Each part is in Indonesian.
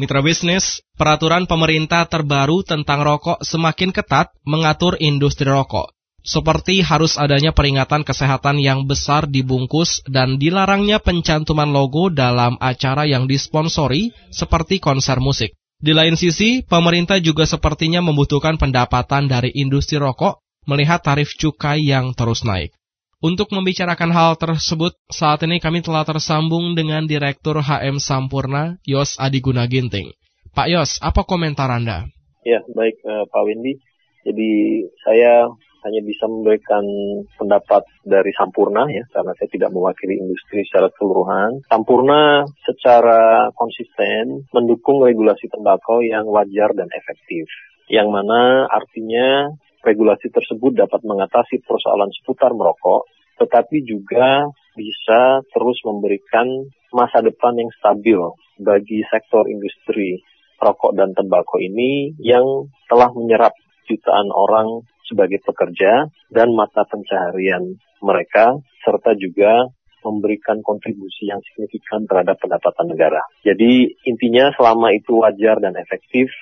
Mitra bisnis, peraturan pemerintah terbaru tentang rokok semakin ketat mengatur industri rokok. Seperti harus adanya peringatan kesehatan yang besar dibungkus dan dilarangnya pencantuman logo dalam acara yang disponsori seperti konser musik. Di lain sisi, pemerintah juga sepertinya membutuhkan pendapatan dari industri rokok melihat tarif cukai yang terus naik. Untuk membicarakan hal tersebut, saat ini kami telah tersambung dengan Direktur HM Sampurna, Yos Adiguna Ginting. Pak Yos, apa komentar Anda? Ya, baik uh, Pak Wendy. Jadi saya hanya bisa memberikan pendapat dari Sampurna ya, karena saya tidak mewakili industri secara keseluruhan. Sampurna secara konsisten mendukung regulasi tembakau yang wajar dan efektif. Yang mana artinya regulasi tersebut dapat mengatasi persoalan seputar merokok, tetapi juga bisa terus memberikan masa depan yang stabil bagi sektor industri rokok dan tembakau ini yang telah menyerap jutaan orang sebagai pekerja dan mata pencaharian mereka, serta juga memberikan kontribusi yang signifikan terhadap pendapatan negara. Jadi intinya selama itu wajar dan efektif,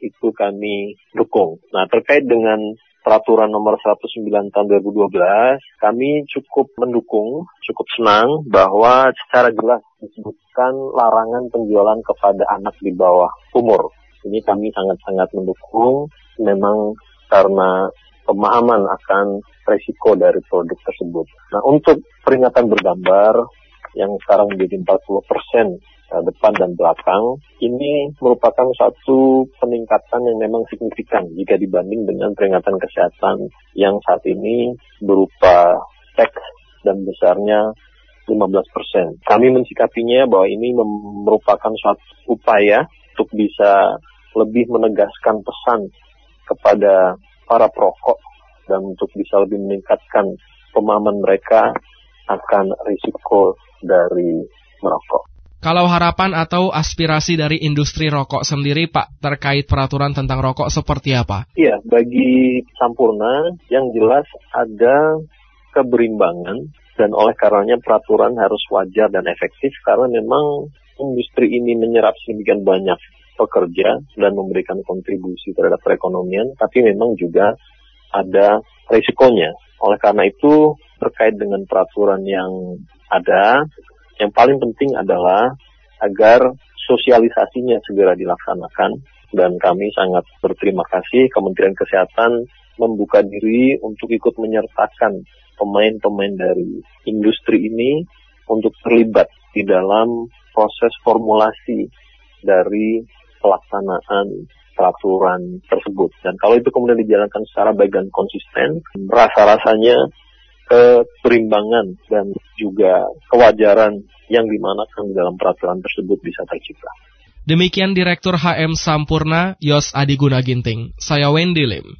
itu kami dukung. Nah terkait dengan peraturan nomor 109 tahun 2012, kami cukup mendukung, cukup senang bahwa secara jelas disebutkan larangan penjualan kepada anak di bawah umur. Ini kami sangat-sangat mendukung, memang karena pemahaman akan resiko dari produk tersebut. Nah, untuk peringatan bergambar yang sekarang menjadi 40 persen depan dan belakang ini merupakan suatu peningkatan yang memang signifikan jika dibanding dengan peringatan kesehatan yang saat ini berupa teks dan besarnya 15 persen. Kami mensikapinya bahwa ini merupakan suatu upaya untuk bisa lebih menegaskan pesan kepada para perokok dan untuk bisa lebih meningkatkan pemahaman mereka akan risiko dari merokok. Kalau harapan atau aspirasi dari industri rokok sendiri, Pak, terkait peraturan tentang rokok seperti apa? Iya, bagi Sampurna yang jelas ada keberimbangan dan oleh karenanya peraturan harus wajar dan efektif karena memang industri ini menyerap sedemikian banyak pekerja dan memberikan kontribusi terhadap perekonomian, tapi memang juga ada risikonya. Oleh karena itu, terkait dengan peraturan yang ada, yang paling penting adalah agar sosialisasinya segera dilaksanakan dan kami sangat berterima kasih Kementerian Kesehatan membuka diri untuk ikut menyertakan pemain-pemain dari industri ini untuk terlibat di dalam proses formulasi dari pelaksanaan peraturan tersebut. Dan kalau itu kemudian dijalankan secara baik dan konsisten, rasa-rasanya keberimbangan dan juga kewajaran yang dimanakan dalam peraturan tersebut bisa tercipta. Demikian Direktur HM Sampurna, Yos Adiguna Ginting. Saya Wendy Lim.